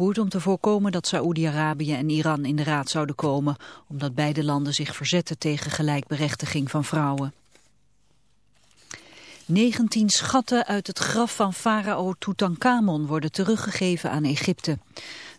ingevoerd om te voorkomen dat Saoedi-Arabië en Iran in de raad zouden komen, omdat beide landen zich verzetten tegen gelijkberechtiging van vrouwen. 19 schatten uit het graf van farao Tutankhamon worden teruggegeven aan Egypte.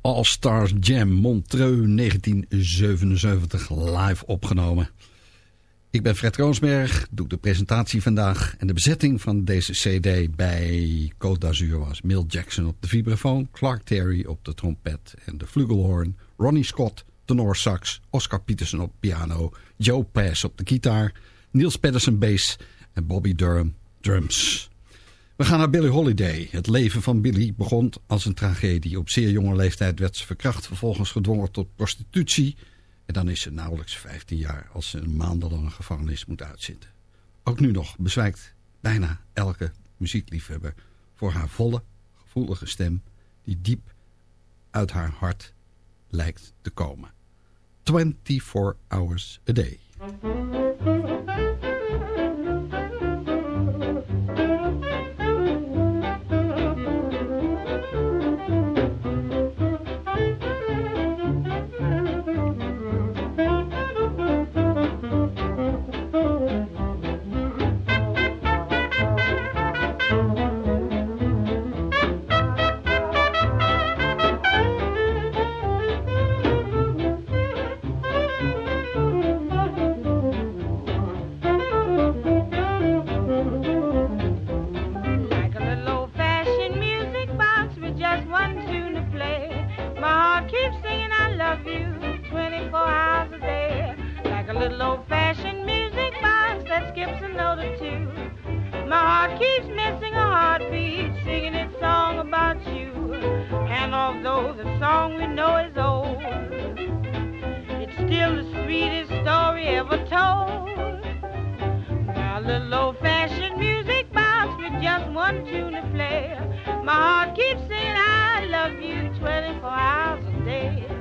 All Stars Jam Montreux 1977 live opgenomen. Ik ben Fred Roosberg, doe de presentatie vandaag. En de bezetting van deze cd bij Côte d'Azur was Milt Jackson op de vibrafoon... Clark Terry op de trompet en de flugelhorn... Ronnie Scott, tenor sax, Oscar Peterson op piano... Joe Pass op de gitaar, Niels Pedersen bass en Bobby Durham drums... We gaan naar Billie Holiday. Het leven van Billie begon als een tragedie. Op zeer jonge leeftijd werd ze verkracht, vervolgens gedwongen tot prostitutie. En dan is ze nauwelijks 15 jaar als ze een maandenlange gevangenis moet uitzitten. Ook nu nog bezwijkt bijna elke muziekliefhebber voor haar volle, gevoelige stem... die diep uit haar hart lijkt te komen. 24 hours a day. keeps missing a heartbeat, singing its song about you. And although the song we know is old, it's still the sweetest story ever told. Now, little old fashioned music box with just one tune to play. My heart keeps saying, I love you 24 hours a day.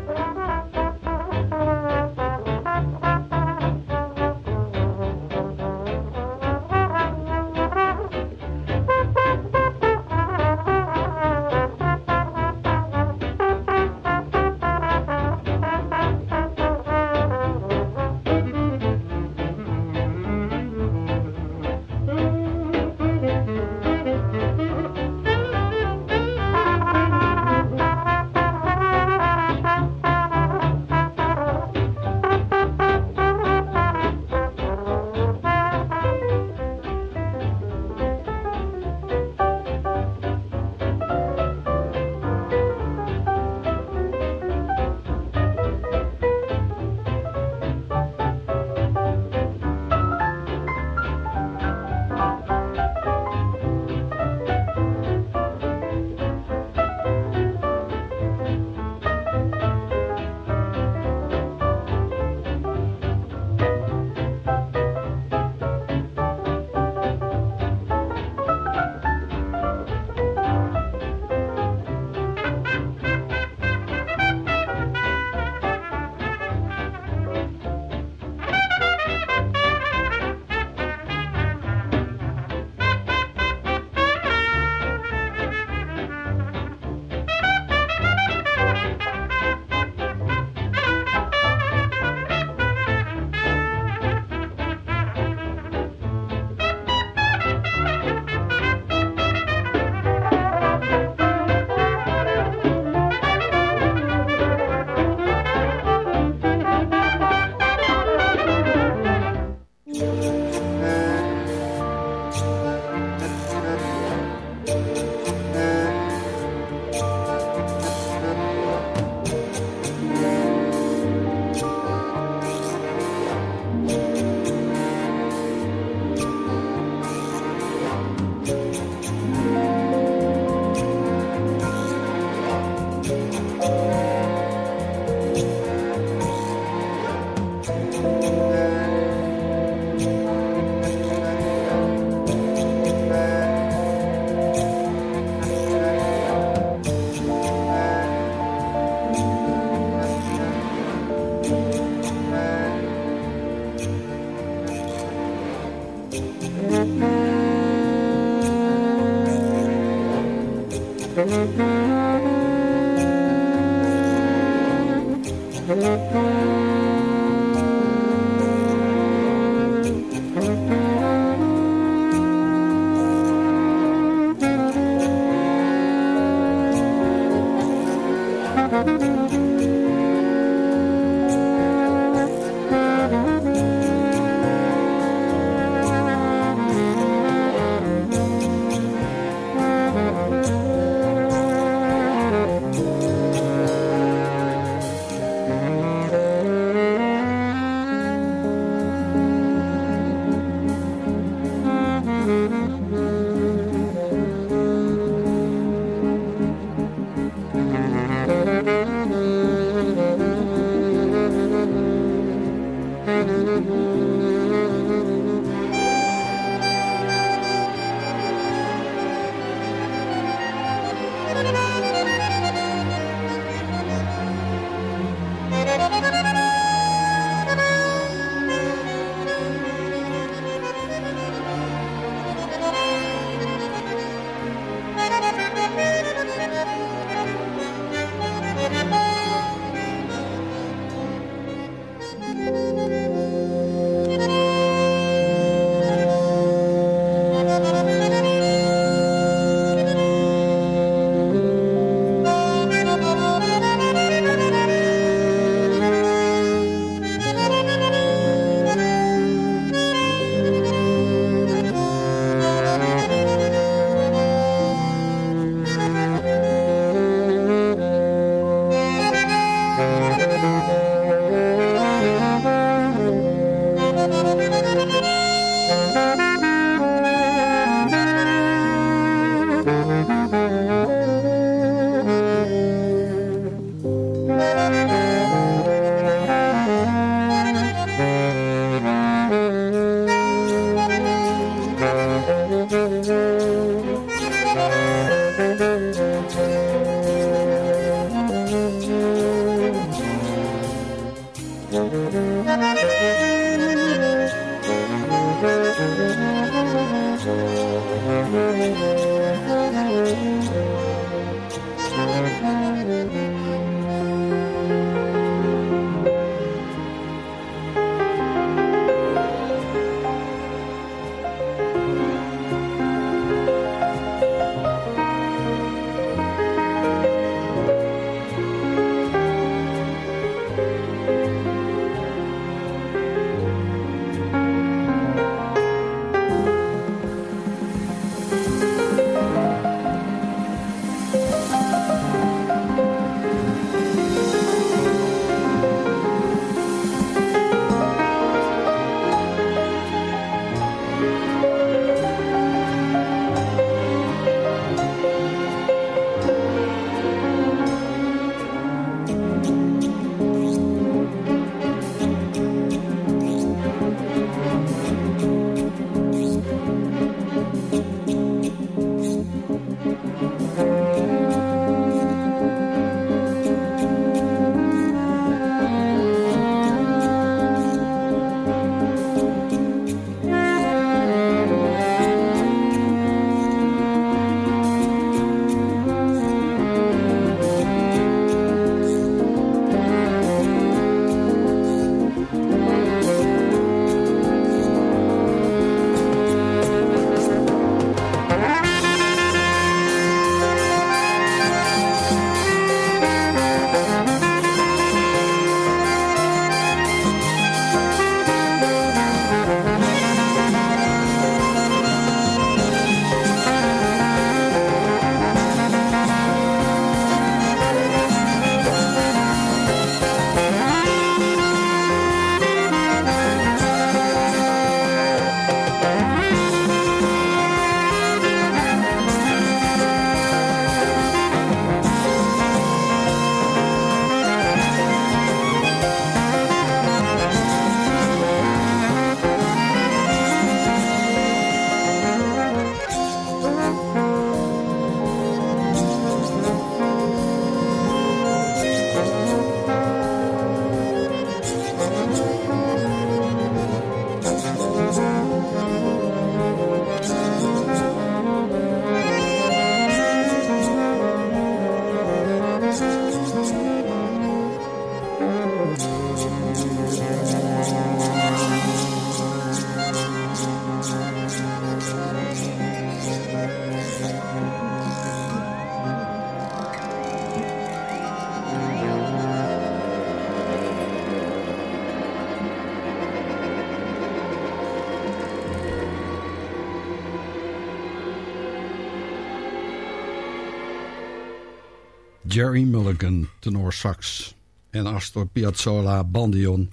Jerry Mulligan, sax en Astor Piazzolla, bandion,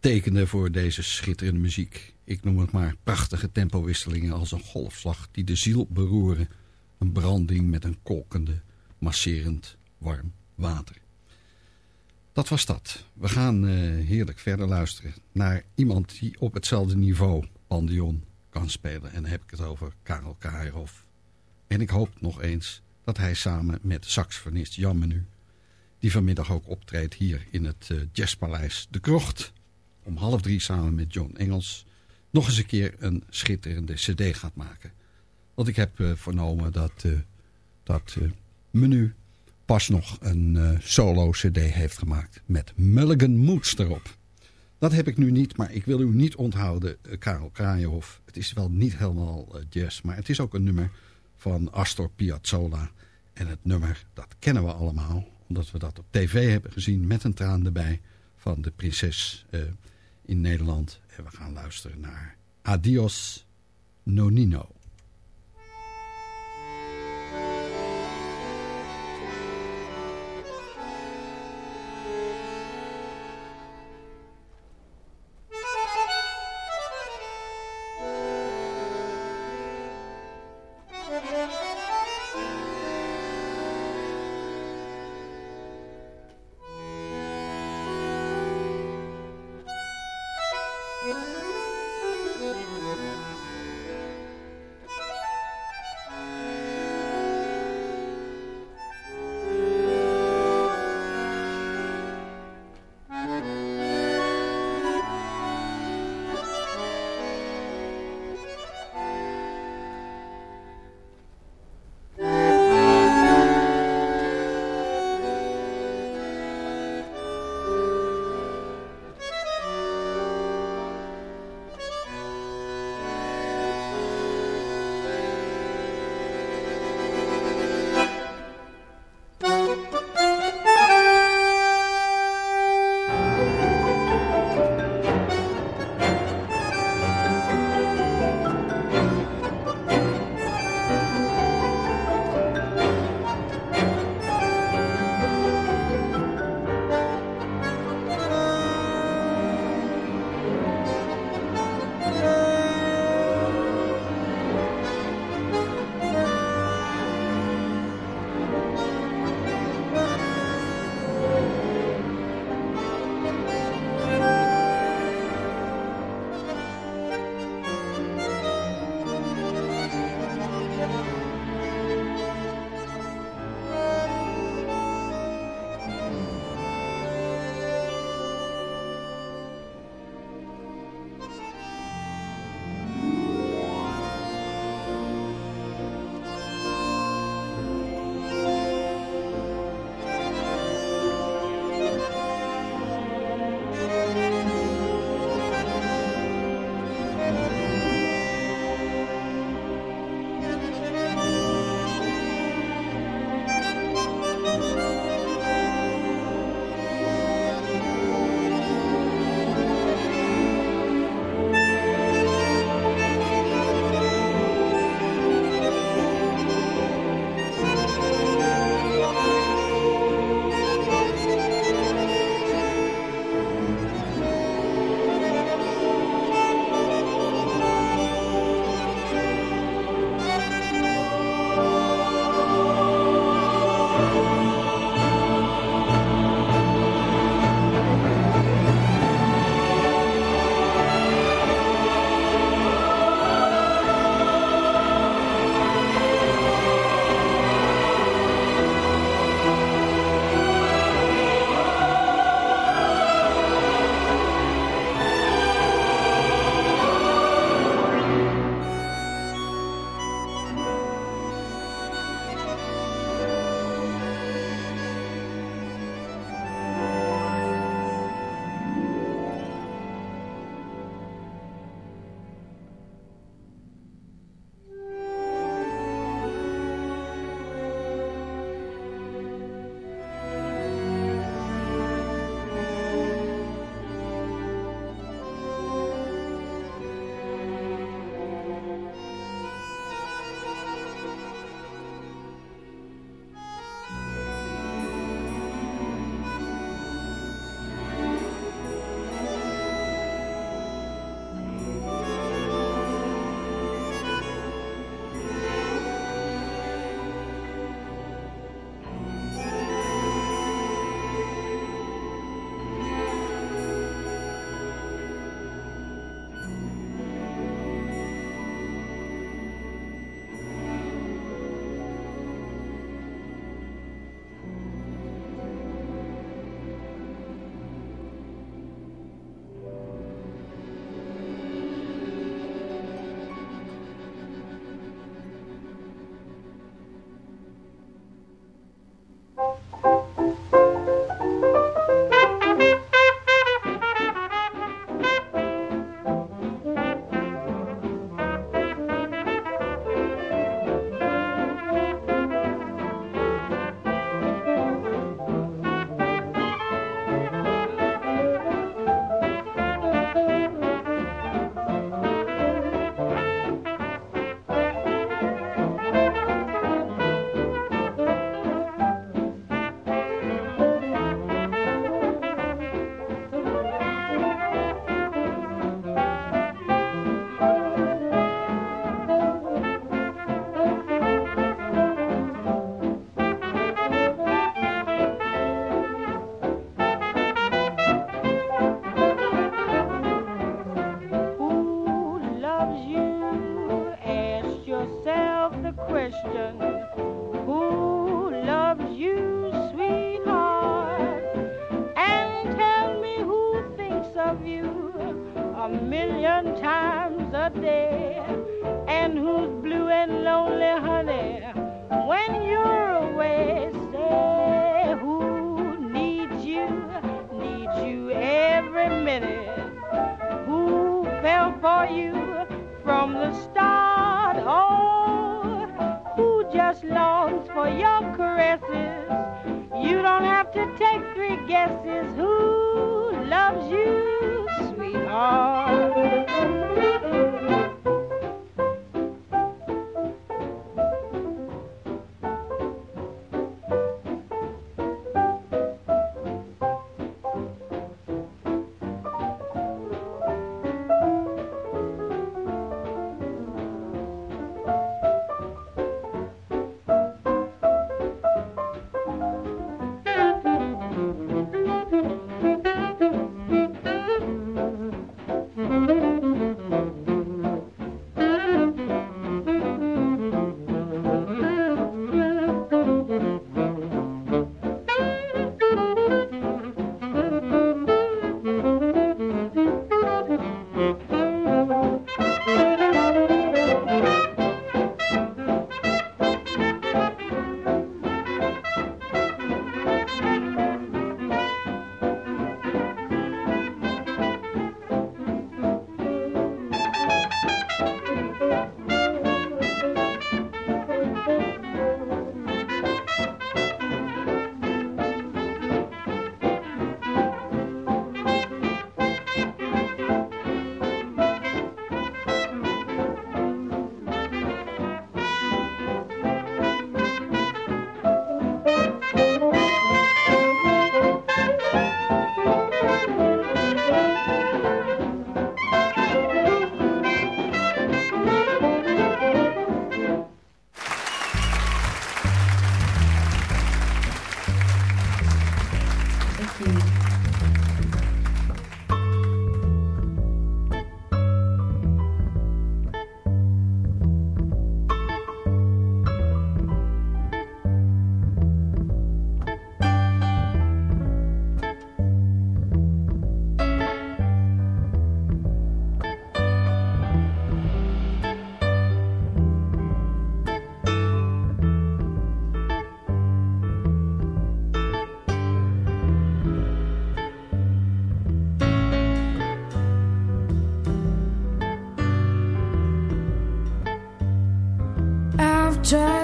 tekenden voor deze schitterende muziek. Ik noem het maar prachtige tempowisselingen als een golfslag die de ziel beroeren. Een branding met een kolkende, masserend, warm water. Dat was dat. We gaan uh, heerlijk verder luisteren naar iemand die op hetzelfde niveau bandion kan spelen. En dan heb ik het over Karel Kairov. En ik hoop nog eens dat hij samen met saxofonist Jan Menu... die vanmiddag ook optreedt hier in het uh, Jazzpaleis De Krocht... om half drie samen met John Engels... nog eens een keer een schitterende cd gaat maken. Want ik heb uh, vernomen dat, uh, dat Menu pas nog een solo cd heeft gemaakt... met Mulligan Moods erop. Dat heb ik nu niet, maar ik wil u niet onthouden, Karel Kraaienhof. Het is wel niet helemaal jazz, maar het is ook een nummer van Astor Piazzolla. En het nummer, dat kennen we allemaal, omdat we dat op tv hebben gezien met een traan erbij van de prinses uh, in Nederland. En we gaan luisteren naar Adios Nonino.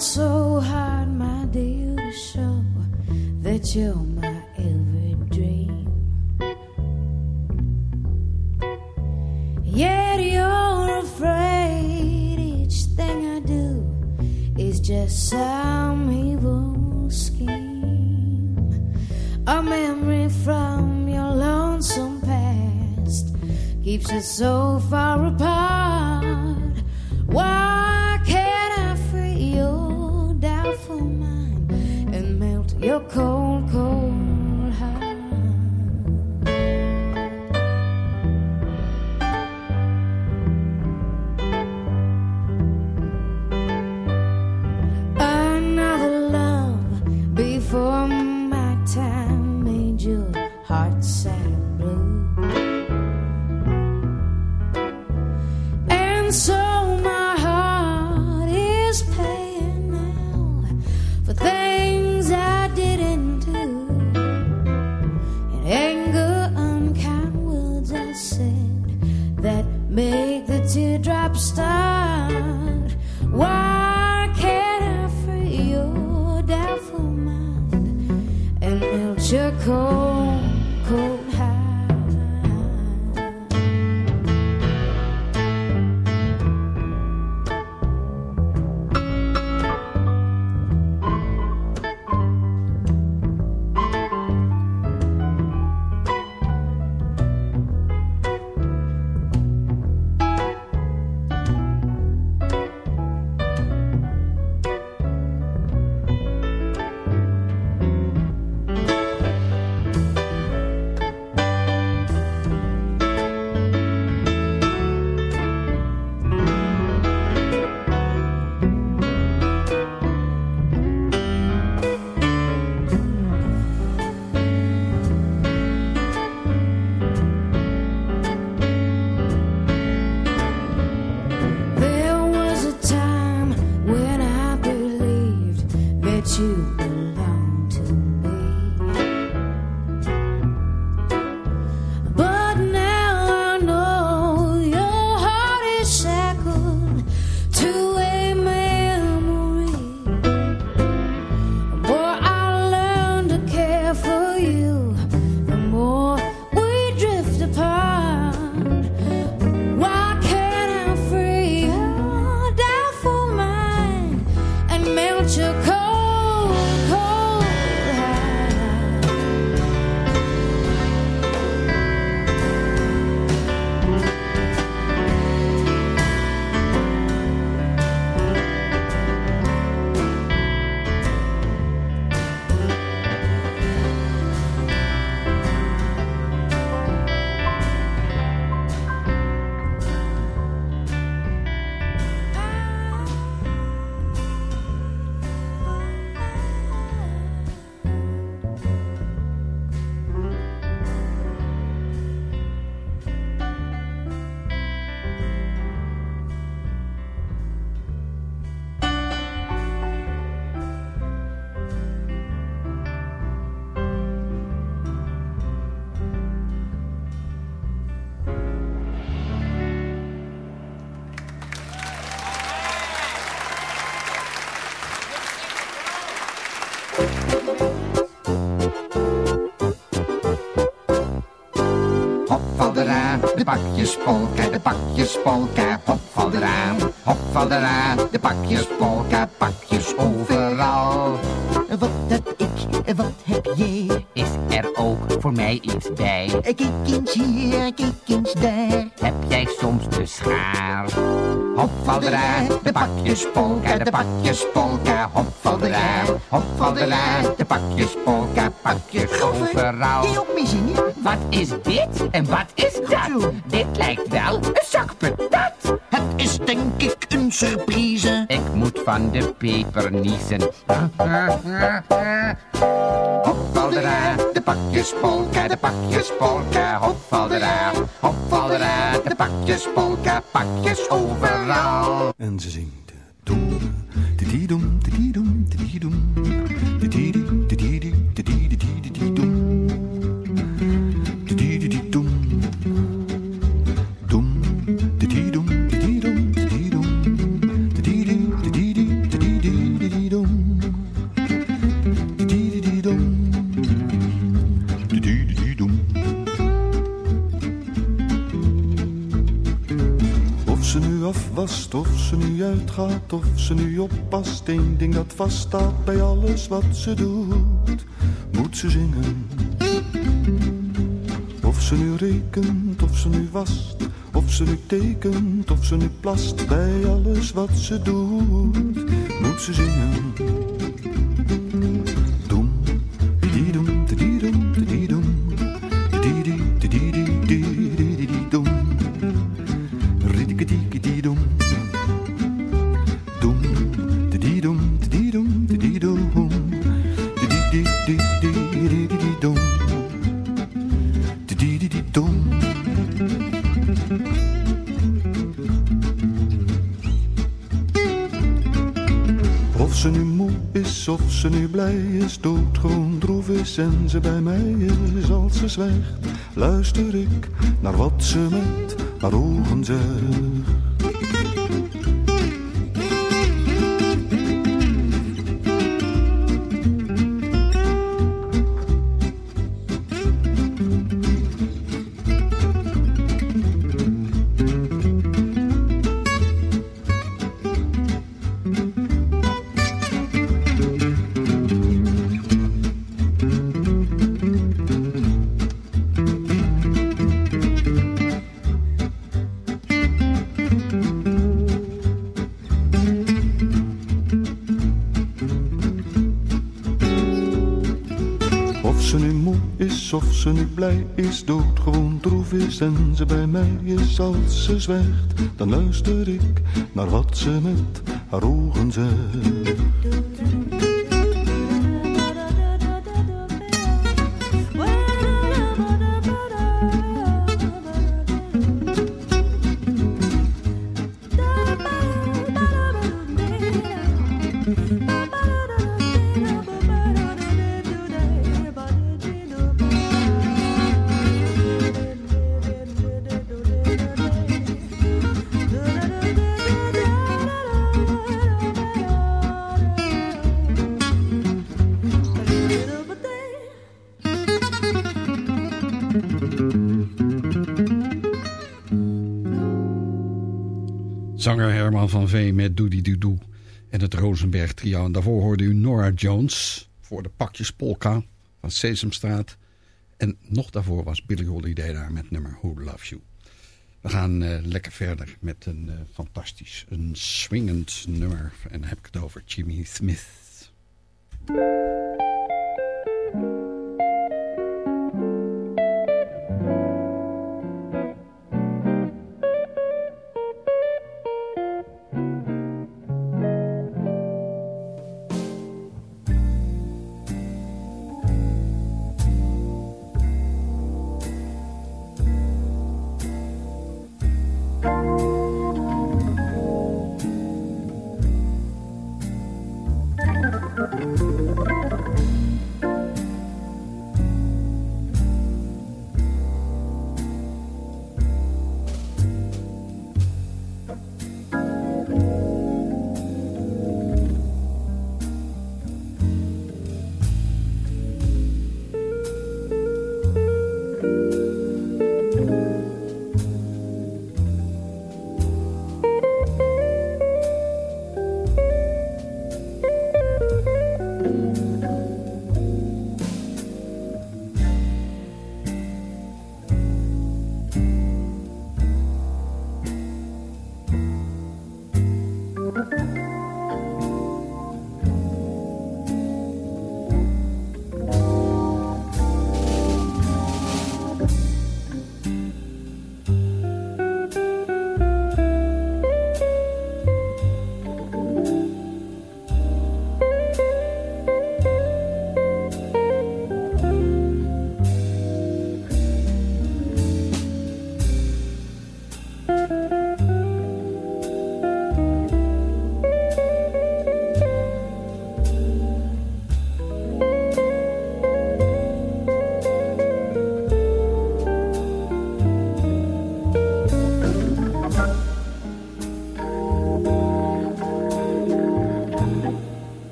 So hard, my dear, to show that you're pakjespolka, de pakjespolka, hop val eraan, hop val eraan, de pakjespolka, pakjes overal. Jij ook meezingen? Wat is dit en wat is dat? Dit lijkt wel een zak patat. Het is denk ik een surprise. Ik van de peper niezen. Hop val eraan, de pakjespolka, de pakjespolka, hop val eraan, hop val eraan, de pakjespolka, pakjes overal. En ze zingt doem, tididoem, tididoem, tididoem, tididi, Nu afwast, of ze nu uitgaat, of ze nu oppast. Eén ding dat vaststaat bij alles wat ze doet, moet ze zingen. Of ze nu rekent, of ze nu wast, of ze nu tekent, of ze nu plast. Bij alles wat ze doet, moet ze zingen. Blij is, doodgewoon droef is en ze bij mij is als ze zwijgt, luister ik naar wat ze met haar ogen zegt. Blij is, doodgewoon droef is en ze bij mij is als ze zwijgt, dan luister ik naar wat ze met haar ogen zegt. Met Doody Doo Doo en het Rosenberg trio. En daarvoor hoorde u Nora Jones voor de pakjes polka van Sesamstraat. En nog daarvoor was Billy Holiday daar met nummer Who Loves You. We gaan eh, lekker verder met een eh, fantastisch, een swingend nummer. En dan heb ik het over Jimmy Smith.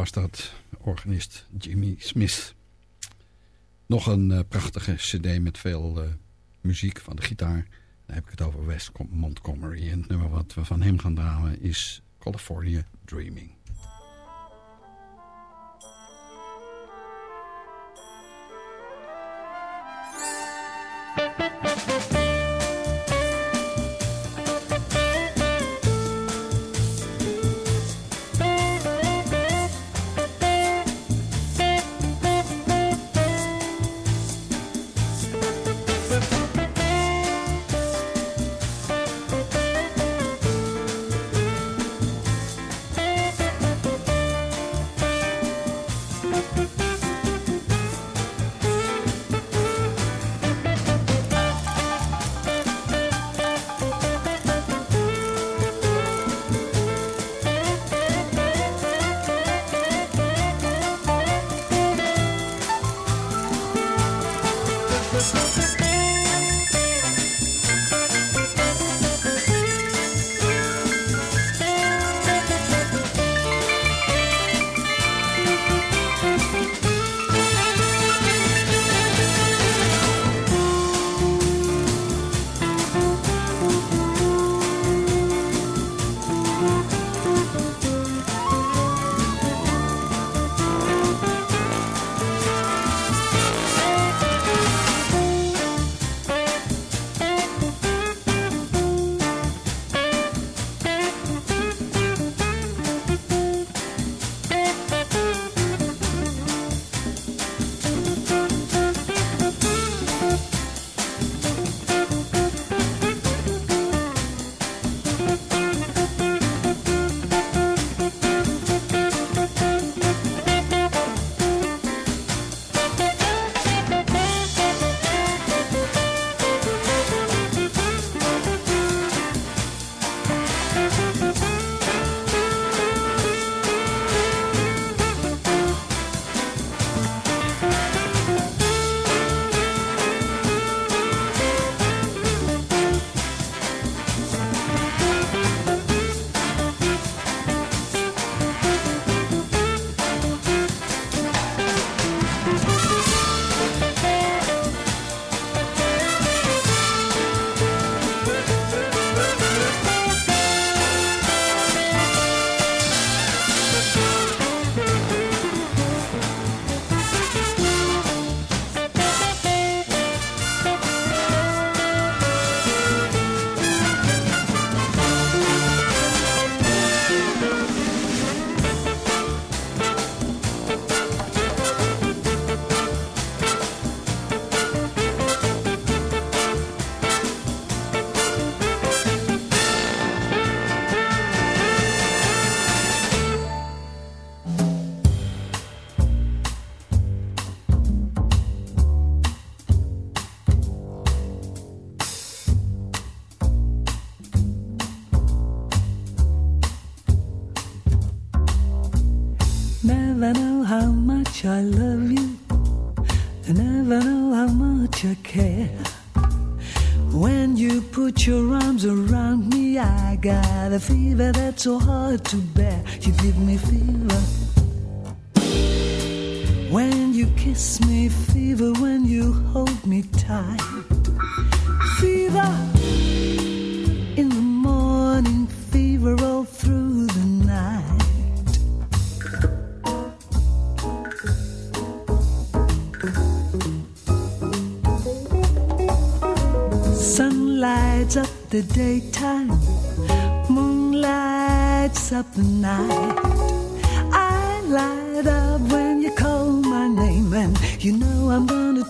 was dat, organist Jimmy Smith. Nog een eh, prachtige cd met veel eh, muziek van de gitaar. Dan heb ik het over West Montgomery. En het nummer wat we van hem gaan draaien is California Dreaming.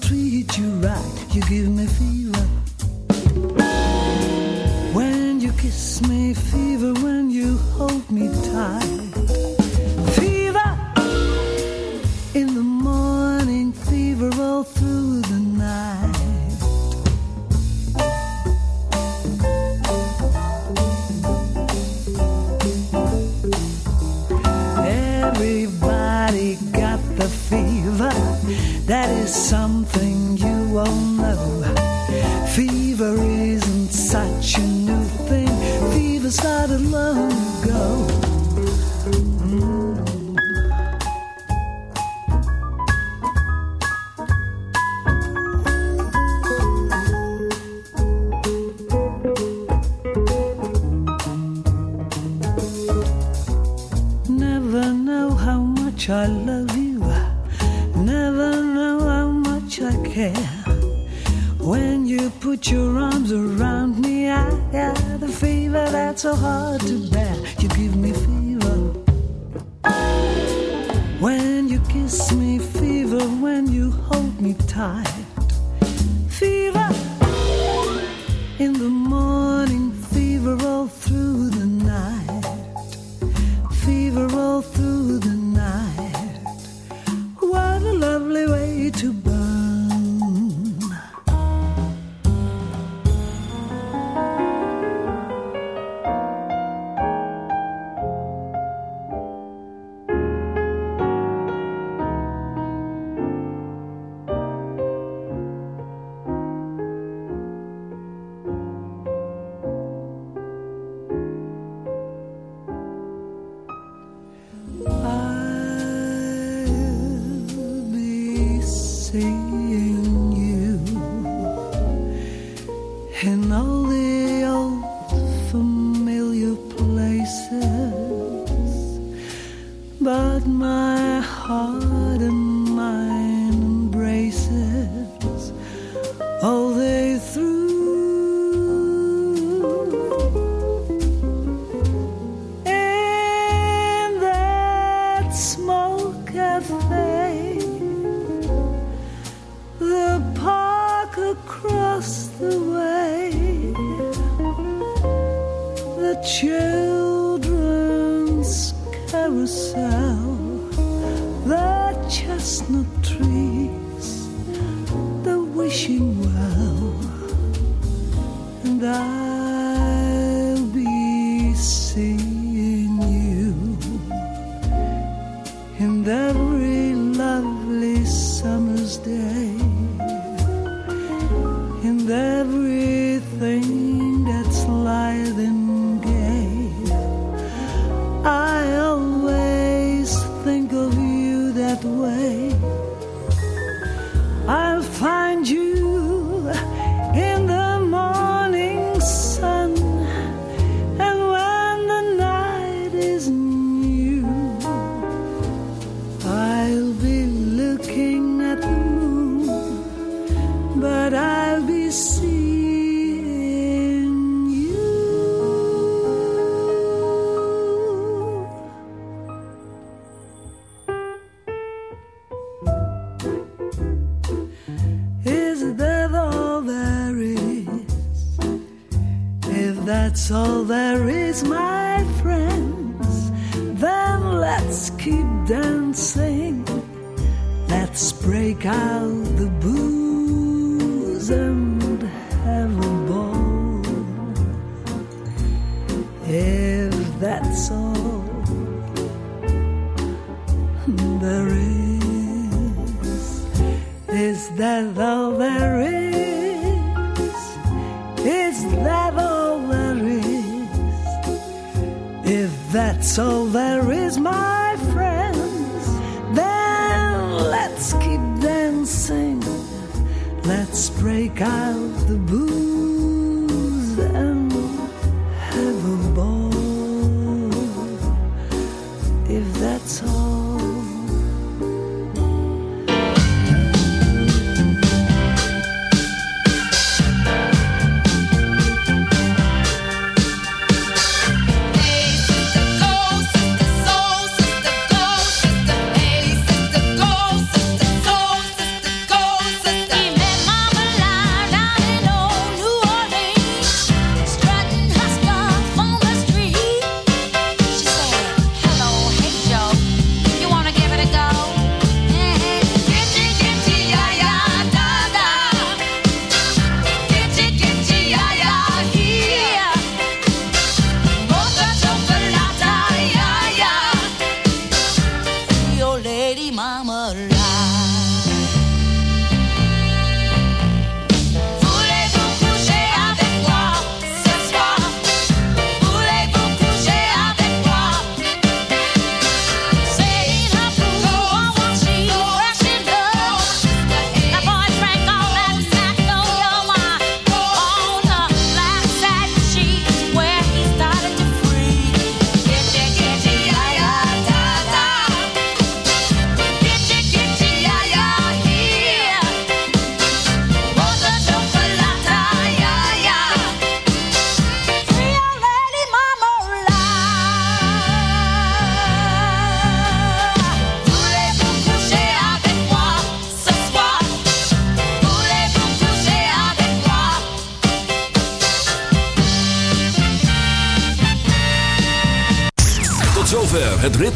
treat you right, you give me fever. When you kiss me, fever, when you hold me tight. Fever in the morning, fever all through the night. Everybody got the fever, that is some that's all there is, my friends, then let's keep dancing. Let's break out the booze all there is, my friends, then let's keep dancing. Let's break out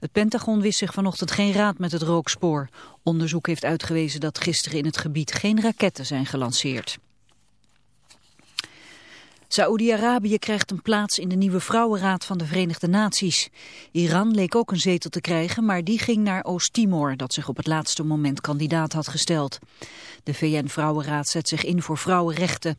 Het Pentagon wist zich vanochtend geen raad met het rookspoor. Onderzoek heeft uitgewezen dat gisteren in het gebied geen raketten zijn gelanceerd. Saoedi-Arabië krijgt een plaats in de nieuwe Vrouwenraad van de Verenigde Naties. Iran leek ook een zetel te krijgen, maar die ging naar Oost-Timor, dat zich op het laatste moment kandidaat had gesteld. De VN-Vrouwenraad zet zich in voor vrouwenrechten.